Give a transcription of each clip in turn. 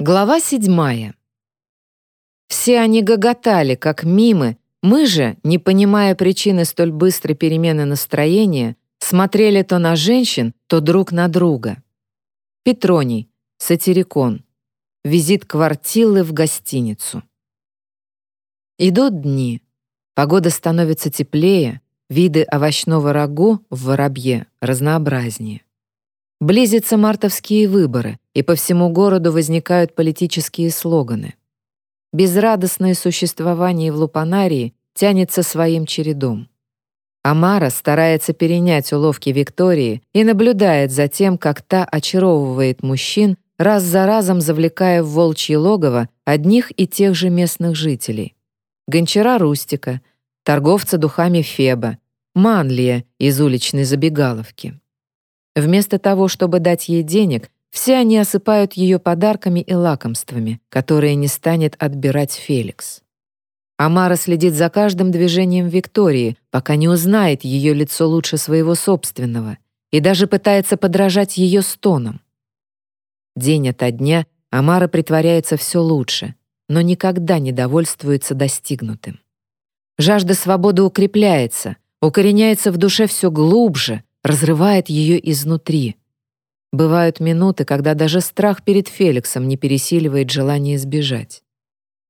Глава седьмая. Все они гоготали, как мимы, мы же, не понимая причины столь быстрой перемены настроения, смотрели то на женщин, то друг на друга. Петроний, сатирикон. Визит квартилы в гостиницу. Идут дни. Погода становится теплее, виды овощного рагу в воробье разнообразнее. Близятся мартовские выборы, и по всему городу возникают политические слоганы. Безрадостное существование в Лупанарии тянется своим чередом. Амара старается перенять уловки Виктории и наблюдает за тем, как та очаровывает мужчин, раз за разом завлекая в волчье логово одних и тех же местных жителей. Гончара Рустика, торговца духами Феба, Манлия из уличной забегаловки. Вместо того, чтобы дать ей денег, все они осыпают ее подарками и лакомствами, которые не станет отбирать Феликс. Амара следит за каждым движением Виктории, пока не узнает ее лицо лучше своего собственного, и даже пытается подражать ее стонам. День ото дня Амара притворяется все лучше, но никогда не довольствуется достигнутым. Жажда свободы укрепляется, укореняется в душе все глубже, разрывает ее изнутри. Бывают минуты, когда даже страх перед Феликсом не пересиливает желание сбежать.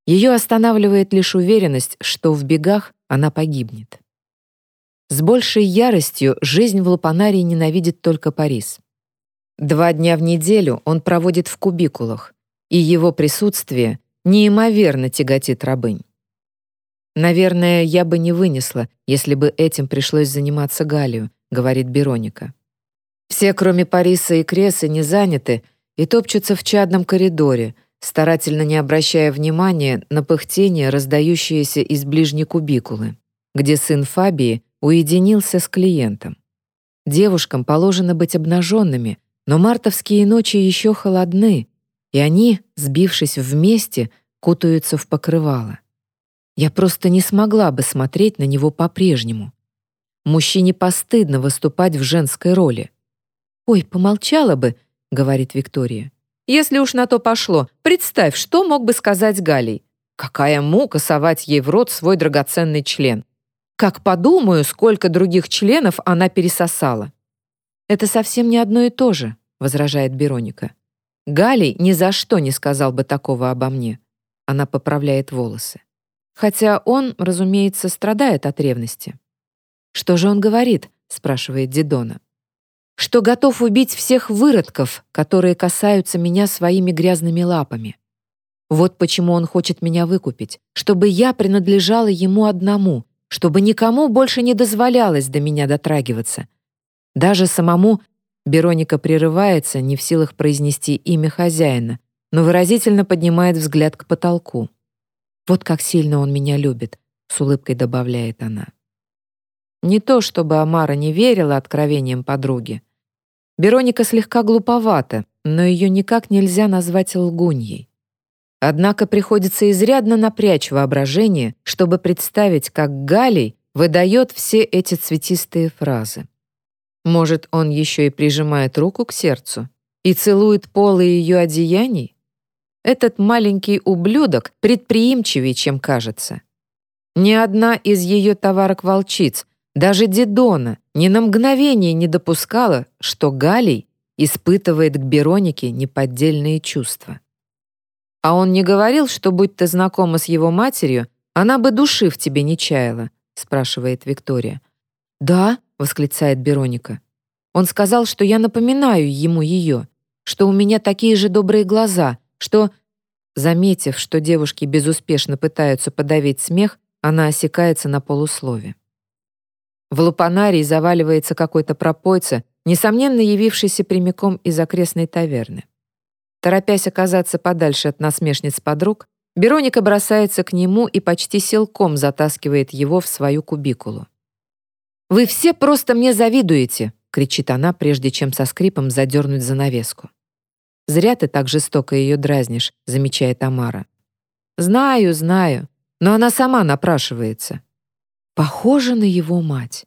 Ее останавливает лишь уверенность, что в бегах она погибнет. С большей яростью жизнь в Лупанарии ненавидит только Парис. Два дня в неделю он проводит в кубикулах, и его присутствие неимоверно тяготит рабынь. Наверное, я бы не вынесла, если бы этим пришлось заниматься Галию, — говорит Бероника. Все, кроме Париса и Кресы, не заняты и топчутся в чадном коридоре, старательно не обращая внимания на пыхтение, раздающееся из ближней кубикулы, где сын Фабии уединился с клиентом. Девушкам положено быть обнаженными, но мартовские ночи еще холодны, и они, сбившись вместе, кутаются в покрывало. Я просто не смогла бы смотреть на него по-прежнему. Мужчине постыдно выступать в женской роли. «Ой, помолчала бы», — говорит Виктория. «Если уж на то пошло, представь, что мог бы сказать Галей. Какая мука совать ей в рот свой драгоценный член. Как подумаю, сколько других членов она пересосала». «Это совсем не одно и то же», — возражает Бероника. «Галей ни за что не сказал бы такого обо мне». Она поправляет волосы. Хотя он, разумеется, страдает от ревности. «Что же он говорит?» — спрашивает Дидона. «Что готов убить всех выродков, которые касаются меня своими грязными лапами. Вот почему он хочет меня выкупить, чтобы я принадлежала ему одному, чтобы никому больше не дозволялось до меня дотрагиваться. Даже самому Бероника прерывается, не в силах произнести имя хозяина, но выразительно поднимает взгляд к потолку. «Вот как сильно он меня любит», — с улыбкой добавляет она. Не то чтобы Амара не верила откровениям подруги. Бероника слегка глуповата, но ее никак нельзя назвать лгуньей. Однако приходится изрядно напрячь воображение, чтобы представить, как Галей выдает все эти цветистые фразы. Может, он еще и прижимает руку к сердцу и целует полы ее одеяний? Этот маленький ублюдок предприимчивее, чем кажется. Ни одна из ее товарок-волчиц даже Дидона ни на мгновение не допускала, что Галей испытывает к Беронике неподдельные чувства. «А он не говорил, что, будь ты знакома с его матерью, она бы души в тебе не чаяла?» — спрашивает Виктория. «Да», — восклицает Бероника. «Он сказал, что я напоминаю ему ее, что у меня такие же добрые глаза, что...» Заметив, что девушки безуспешно пытаются подавить смех, она осекается на полуслове. В лупанарий заваливается какой-то пропойца, несомненно явившийся прямиком из окрестной таверны. Торопясь оказаться подальше от насмешниц подруг, Бероника бросается к нему и почти силком затаскивает его в свою кубикулу. «Вы все просто мне завидуете!» — кричит она, прежде чем со скрипом задернуть занавеску. «Зря ты так жестоко ее дразнишь», — замечает Амара. «Знаю, знаю, но она сама напрашивается. Похожа на его мать.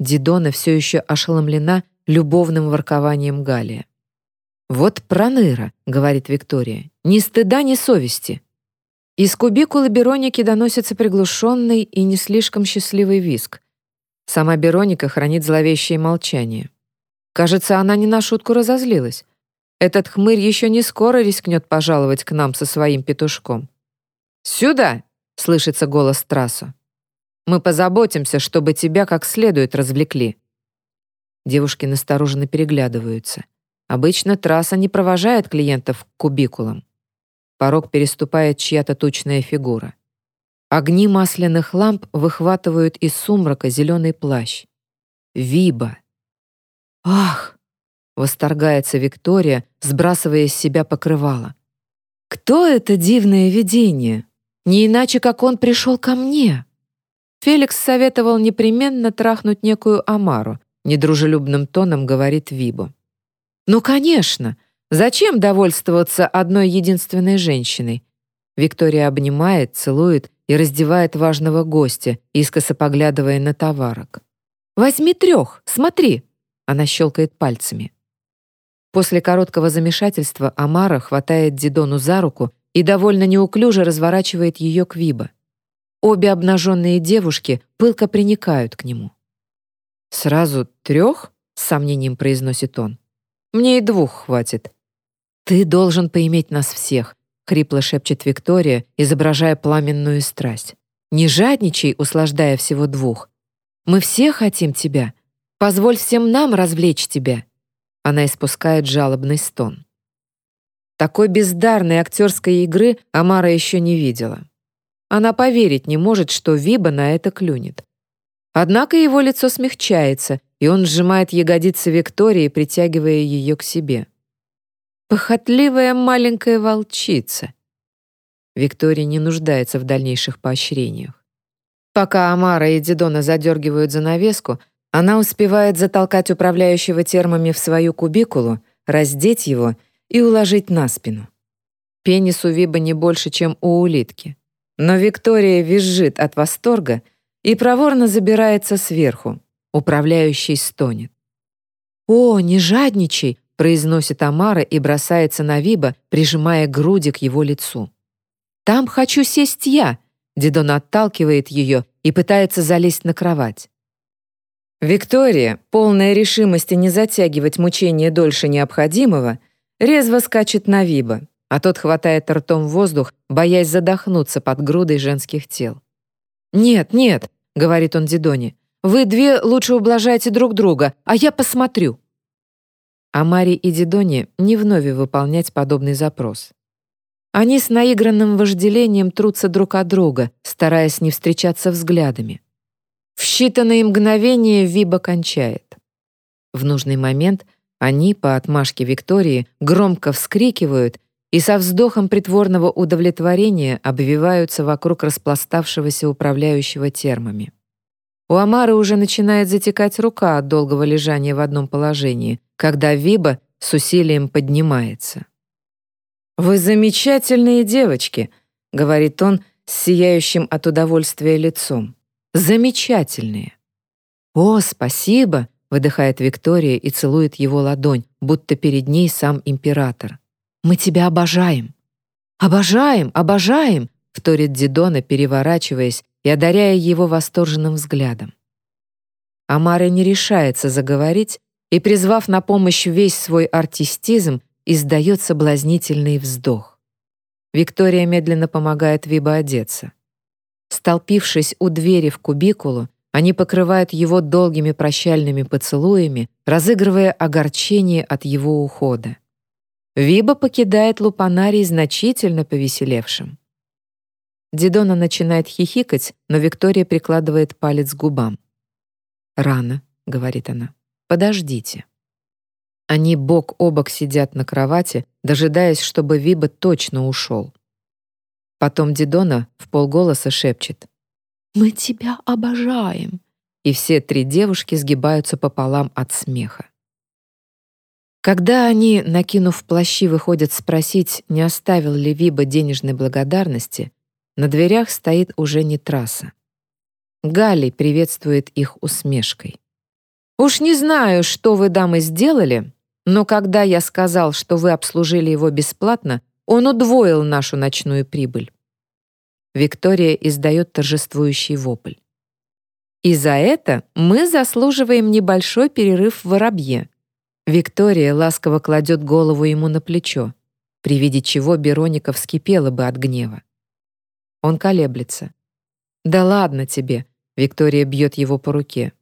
Дидона все еще ошеломлена любовным воркованием Галия. «Вот проныра», — говорит Виктория, — «ни стыда, ни совести». Из кубикулы Бероники доносится приглушенный и не слишком счастливый виск. Сама Бероника хранит зловещее молчание. Кажется, она не на шутку разозлилась. Этот хмырь еще не скоро рискнет пожаловать к нам со своим петушком. «Сюда!» — слышится голос Трасу. «Мы позаботимся, чтобы тебя как следует развлекли». Девушки настороженно переглядываются. Обычно трасса не провожает клиентов к кубикулам. Порог переступает чья-то тучная фигура. Огни масляных ламп выхватывают из сумрака зеленый плащ. Виба. «Ах!» — восторгается Виктория, сбрасывая с себя покрывало. «Кто это дивное видение? Не иначе, как он пришел ко мне!» Феликс советовал непременно трахнуть некую Амару, недружелюбным тоном говорит Вибо. «Ну, конечно! Зачем довольствоваться одной единственной женщиной?» Виктория обнимает, целует и раздевает важного гостя, искоса поглядывая на товарок. «Возьми трех, смотри!» Она щелкает пальцами. После короткого замешательства Амара хватает Дидону за руку и довольно неуклюже разворачивает ее к Виба. Обе обнаженные девушки пылко приникают к нему. «Сразу трех?» — с сомнением произносит он. «Мне и двух хватит». «Ты должен поиметь нас всех», — хрипло шепчет Виктория, изображая пламенную страсть. «Не жадничай, услаждая всего двух. Мы все хотим тебя. Позволь всем нам развлечь тебя». Она испускает жалобный стон. Такой бездарной актерской игры Амара еще не видела. Она поверить не может, что Виба на это клюнет. Однако его лицо смягчается, и он сжимает ягодицы Виктории, притягивая ее к себе. Похотливая маленькая волчица. Виктория не нуждается в дальнейших поощрениях. Пока Амара и Дидона задергивают занавеску, она успевает затолкать управляющего термами в свою кубикулу, раздеть его и уложить на спину. Пенис у Виба не больше, чем у улитки. Но Виктория визжит от восторга — и проворно забирается сверху. Управляющий стонет. «О, не жадничай!» — произносит Амара и бросается на Виба, прижимая груди к его лицу. «Там хочу сесть я!» — Дидон отталкивает ее и пытается залезть на кровать. Виктория, полная решимости не затягивать мучение дольше необходимого, резво скачет на Виба, а тот хватает ртом воздух, боясь задохнуться под грудой женских тел. «Нет, нет, — говорит он Дидоне. «Вы две лучше ублажайте друг друга, а я посмотрю». А Мари и Дидоне не вновь выполнять подобный запрос. Они с наигранным вожделением трутся друг от друга, стараясь не встречаться взглядами. В считанные мгновения Виба кончает. В нужный момент они, по отмашке Виктории, громко вскрикивают и со вздохом притворного удовлетворения обвиваются вокруг распластавшегося управляющего термами. У Амары уже начинает затекать рука от долгого лежания в одном положении, когда Виба с усилием поднимается. «Вы замечательные девочки», — говорит он с сияющим от удовольствия лицом. «Замечательные». «О, спасибо», — выдыхает Виктория и целует его ладонь, будто перед ней сам император. Мы тебя обожаем». «Обожаем, обожаем!» — вторит Дидона, переворачиваясь и одаряя его восторженным взглядом. Амара не решается заговорить и, призвав на помощь весь свой артистизм, издает соблазнительный вздох. Виктория медленно помогает Виба одеться. Столпившись у двери в кубикулу, они покрывают его долгими прощальными поцелуями, разыгрывая огорчение от его ухода. Виба покидает лупанарий значительно повеселевшим. Дидона начинает хихикать, но Виктория прикладывает палец к губам. «Рано», — говорит она, — «подождите». Они бок о бок сидят на кровати, дожидаясь, чтобы Виба точно ушел. Потом Дидона в полголоса шепчет «Мы тебя обожаем», и все три девушки сгибаются пополам от смеха. Когда они, накинув плащи, выходят спросить, не оставил ли Виба денежной благодарности, на дверях стоит уже не трасса. Галли приветствует их усмешкой. «Уж не знаю, что вы, дамы, сделали, Но когда я сказал, что вы обслужили его бесплатно, он удвоил нашу ночную прибыль. Виктория издает торжествующий вопль. И за это мы заслуживаем небольшой перерыв в воробье. Виктория ласково кладет голову ему на плечо, при виде чего Бероника вскипела бы от гнева. Он колеблется. «Да ладно тебе», — Виктория бьет его по руке.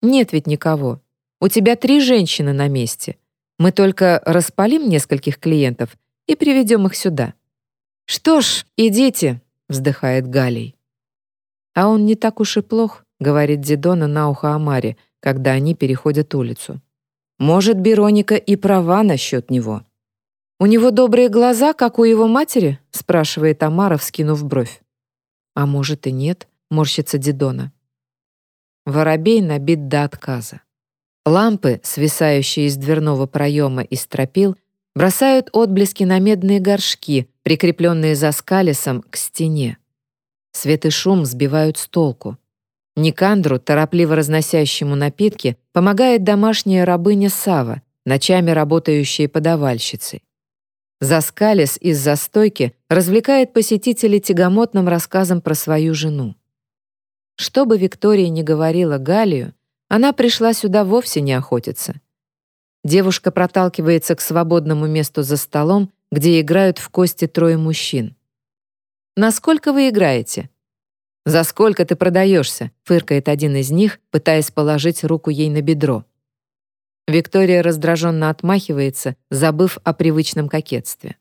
«Нет ведь никого. У тебя три женщины на месте. Мы только распалим нескольких клиентов и приведем их сюда». «Что ж, идите», — вздыхает Галей. А он не так уж и плох, — говорит Дидона на ухо Амаре, когда они переходят улицу. «Может, Бероника и права насчет него». «У него добрые глаза, как у его матери?» — спрашивает Амара, вскинув бровь. «А может и нет», — морщится Дидона. Воробей набит до отказа. Лампы, свисающие из дверного проема и стропил, бросают отблески на медные горшки, прикрепленные за скалисом к стене. Свет и шум сбивают с толку. Никандру, торопливо разносящему напитки, помогает домашняя рабыня Сава, ночами работающая подавальщицей. Заскалис из застойки развлекает посетителей тягомотным рассказом про свою жену. Что бы Виктория ни говорила Галию, она пришла сюда вовсе не охотиться. Девушка проталкивается к свободному месту за столом, где играют в кости трое мужчин. «Насколько вы играете?» «За сколько ты продаешься?» — фыркает один из них, пытаясь положить руку ей на бедро. Виктория раздраженно отмахивается, забыв о привычном кокетстве.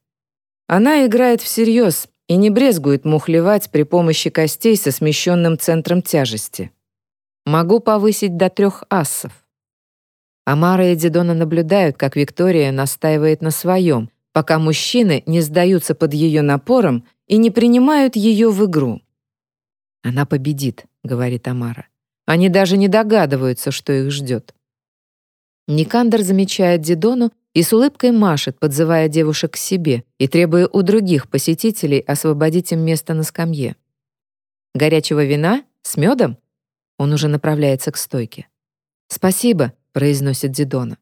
Она играет всерьез и не брезгует мухлевать при помощи костей со смещенным центром тяжести. Могу повысить до трех ассов. Амара и Дидона наблюдают, как Виктория настаивает на своем, пока мужчины не сдаются под ее напором и не принимают ее в игру. «Она победит», — говорит Амара. Они даже не догадываются, что их ждет. Никандр замечает Дидону и с улыбкой машет, подзывая девушек к себе и требуя у других посетителей освободить им место на скамье. «Горячего вина? С медом?» Он уже направляется к стойке. «Спасибо», — произносит Дидона.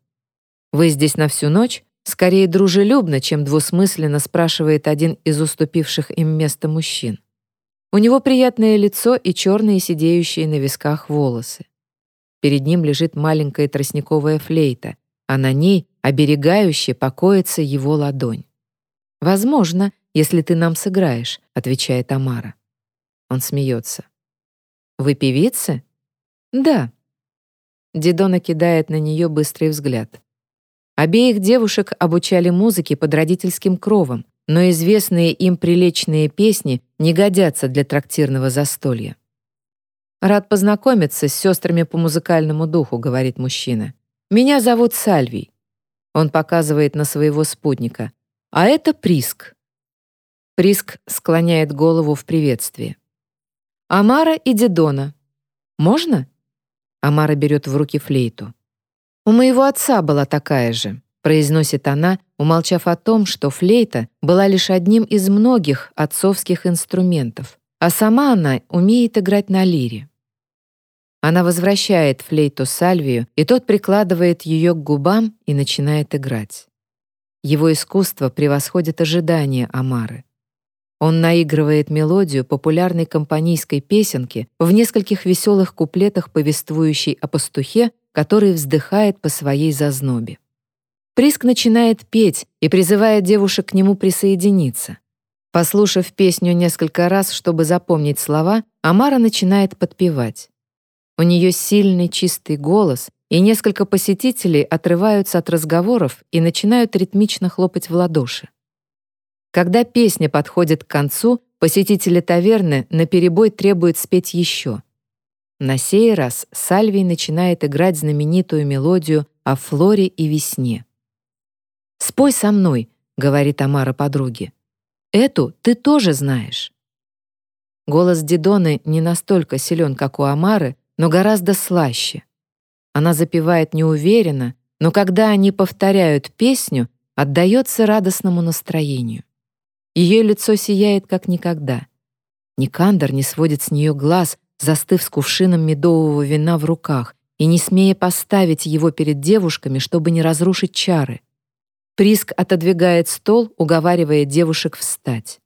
«Вы здесь на всю ночь?» Скорее дружелюбно, чем двусмысленно спрашивает один из уступивших им место мужчин. У него приятное лицо и черные сидеющие на висках волосы. Перед ним лежит маленькая тростниковая флейта, а на ней оберегающе покоится его ладонь. «Возможно, если ты нам сыграешь», — отвечает Тамара. Он смеется. «Вы певица?» «Да». Дидона кидает на нее быстрый взгляд. Обеих девушек обучали музыке под родительским кровом, но известные им приличные песни не годятся для трактирного застолья. «Рад познакомиться с сестрами по музыкальному духу», — говорит мужчина. «Меня зовут Сальвий». Он показывает на своего спутника. «А это Приск». Приск склоняет голову в приветствии. «Амара и Дедона. Можно?» Амара берет в руки флейту. «У моего отца была такая же произносит она, умолчав о том, что флейта была лишь одним из многих отцовских инструментов, а сама она умеет играть на лире. Она возвращает флейту Сальвию, и тот прикладывает ее к губам и начинает играть. Его искусство превосходит ожидания Амары. Он наигрывает мелодию популярной компанийской песенки в нескольких веселых куплетах, повествующей о пастухе, который вздыхает по своей зазнобе. Приск начинает петь и призывает девушек к нему присоединиться. Послушав песню несколько раз, чтобы запомнить слова, Амара начинает подпевать. У нее сильный чистый голос, и несколько посетителей отрываются от разговоров и начинают ритмично хлопать в ладоши. Когда песня подходит к концу, посетители таверны наперебой требуют спеть еще. На сей раз Сальвий начинает играть знаменитую мелодию о флоре и весне. «Спой со мной», — говорит Тамара подруге. «Эту ты тоже знаешь». Голос Дидоны не настолько силен, как у Амары, но гораздо слаще. Она запевает неуверенно, но когда они повторяют песню, отдается радостному настроению. Ее лицо сияет как никогда. Никандр не сводит с нее глаз, застыв с кувшином медового вина в руках, и не смея поставить его перед девушками, чтобы не разрушить чары. Приск отодвигает стол, уговаривая девушек встать.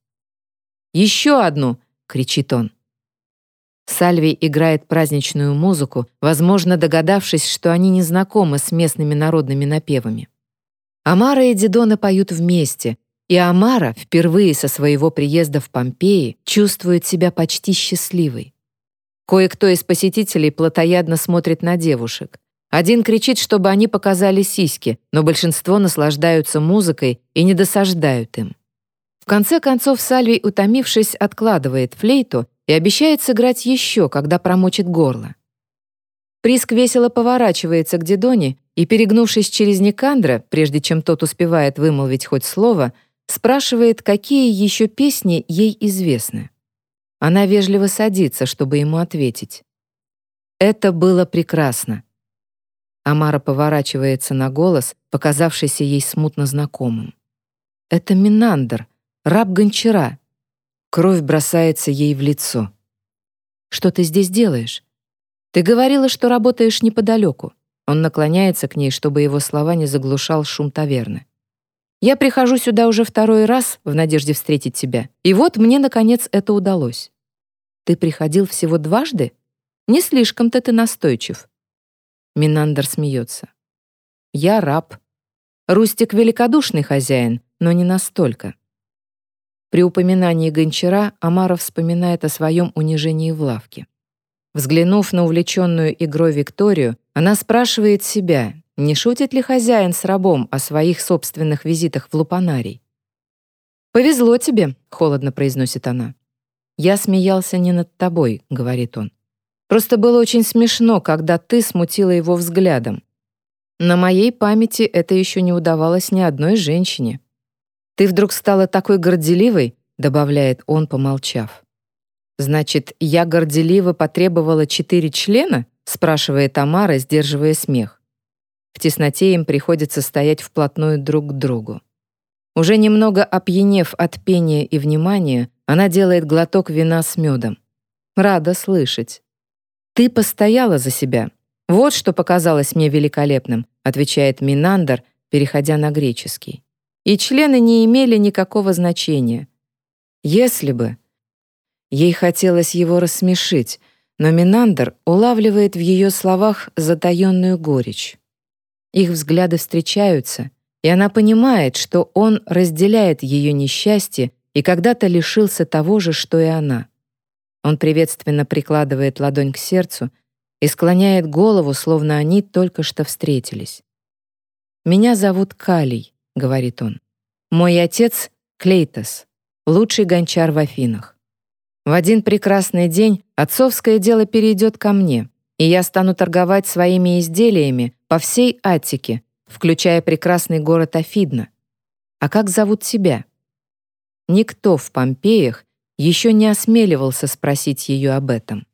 «Еще одну!» — кричит он. Сальвий играет праздничную музыку, возможно, догадавшись, что они не знакомы с местными народными напевами. Амара и Дидона поют вместе, и Амара впервые со своего приезда в Помпеи чувствует себя почти счастливой. Кое-кто из посетителей плотоядно смотрит на девушек. Один кричит, чтобы они показали сиськи, но большинство наслаждаются музыкой и не досаждают им. В конце концов Сальвий, утомившись, откладывает флейту и обещает сыграть еще, когда промочит горло. Приск весело поворачивается к Дидоне и, перегнувшись через Никандра, прежде чем тот успевает вымолвить хоть слово, спрашивает, какие еще песни ей известны. Она вежливо садится, чтобы ему ответить. Это было прекрасно. Амара поворачивается на голос, показавшийся ей смутно знакомым. Это Минандр, раб гончара. Кровь бросается ей в лицо. Что ты здесь делаешь? Ты говорила, что работаешь неподалеку. Он наклоняется к ней, чтобы его слова не заглушал шум таверны. Я прихожу сюда уже второй раз в надежде встретить тебя, и вот мне, наконец, это удалось. Ты приходил всего дважды? Не слишком-то ты настойчив. Минандр смеется. Я раб. Рустик великодушный хозяин, но не настолько. При упоминании гончара Амара вспоминает о своем унижении в лавке. Взглянув на увлеченную игрой Викторию, она спрашивает себя, не шутит ли хозяин с рабом о своих собственных визитах в Лупанарий. «Повезло тебе», — холодно произносит она. «Я смеялся не над тобой», — говорит он. «Просто было очень смешно, когда ты смутила его взглядом. На моей памяти это еще не удавалось ни одной женщине. Ты вдруг стала такой горделивой», — добавляет он, помолчав. «Значит, я горделиво потребовала четыре члена?» — спрашивает Тамара, сдерживая смех. В тесноте им приходится стоять вплотную друг к другу. Уже немного опьянев от пения и внимания, она делает глоток вина с медом. Рада слышать. «Ты постояла за себя. Вот что показалось мне великолепным», отвечает Минандр, переходя на греческий. И члены не имели никакого значения. Если бы... Ей хотелось его рассмешить, но Минандр улавливает в ее словах затаённую горечь. Их взгляды встречаются, и она понимает, что он разделяет ее несчастье и когда-то лишился того же, что и она. Он приветственно прикладывает ладонь к сердцу и склоняет голову, словно они только что встретились. «Меня зовут Калий», — говорит он. «Мой отец — Клейтос, лучший гончар в Афинах. В один прекрасный день отцовское дело перейдет ко мне, и я стану торговать своими изделиями по всей Аттике, включая прекрасный город Афидна. А как зовут тебя? Никто в Помпеях еще не осмеливался спросить ее об этом.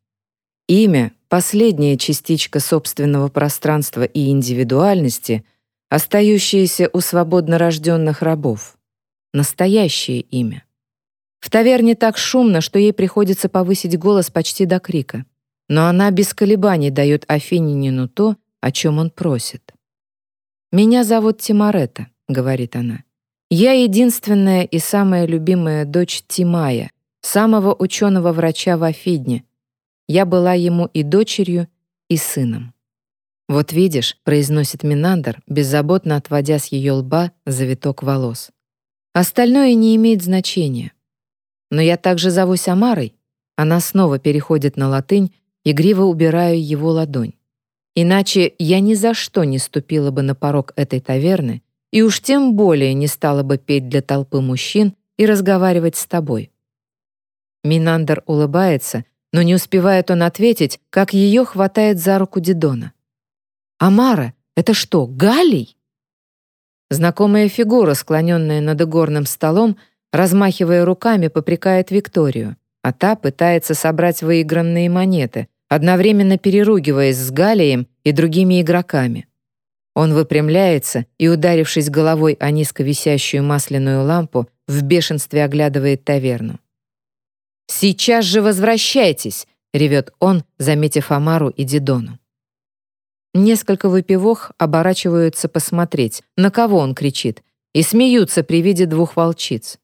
Имя — последняя частичка собственного пространства и индивидуальности, остающаяся у свободно рожденных рабов. Настоящее имя. В таверне так шумно, что ей приходится повысить голос почти до крика. Но она без колебаний дает Афининину то, о чем он просит. «Меня зовут Тимарета», — говорит она. «Я единственная и самая любимая дочь Тимая, самого ученого-врача в Афидне. Я была ему и дочерью, и сыном». «Вот видишь», — произносит Минандр, беззаботно отводя с ее лба завиток волос. «Остальное не имеет значения. Но я также зовусь Амарой». Она снова переходит на латынь, игриво убирая его ладонь. Иначе я ни за что не ступила бы на порог этой таверны и уж тем более не стала бы петь для толпы мужчин и разговаривать с тобой. Минандер улыбается, но не успевает он ответить, как ее хватает за руку Дидона. «Амара, это что, Галий?» Знакомая фигура, склоненная над игорным столом, размахивая руками, попрекает Викторию, а та пытается собрать выигранные монеты, одновременно переругиваясь с Галием и другими игроками. Он выпрямляется и, ударившись головой о низко висящую масляную лампу, в бешенстве оглядывает таверну. «Сейчас же возвращайтесь!» — ревет он, заметив Амару и Дидону. Несколько выпивох оборачиваются посмотреть, на кого он кричит, и смеются при виде двух волчиц.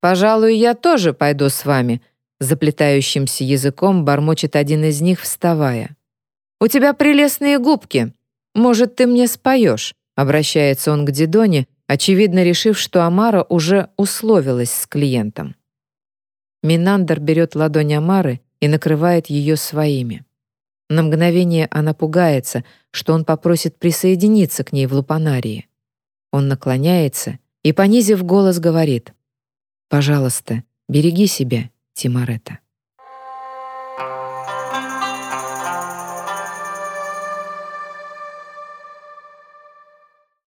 «Пожалуй, я тоже пойду с вами», заплетающимся языком бормочет один из них, вставая. «У тебя прелестные губки. Может, ты мне споешь?» Обращается он к Дидоне, очевидно решив, что Амара уже условилась с клиентом. Минандер берет ладонь Амары и накрывает ее своими. На мгновение она пугается, что он попросит присоединиться к ней в лупанарии. Он наклоняется и, понизив голос, говорит «Пожалуйста, береги себя, Тимарета».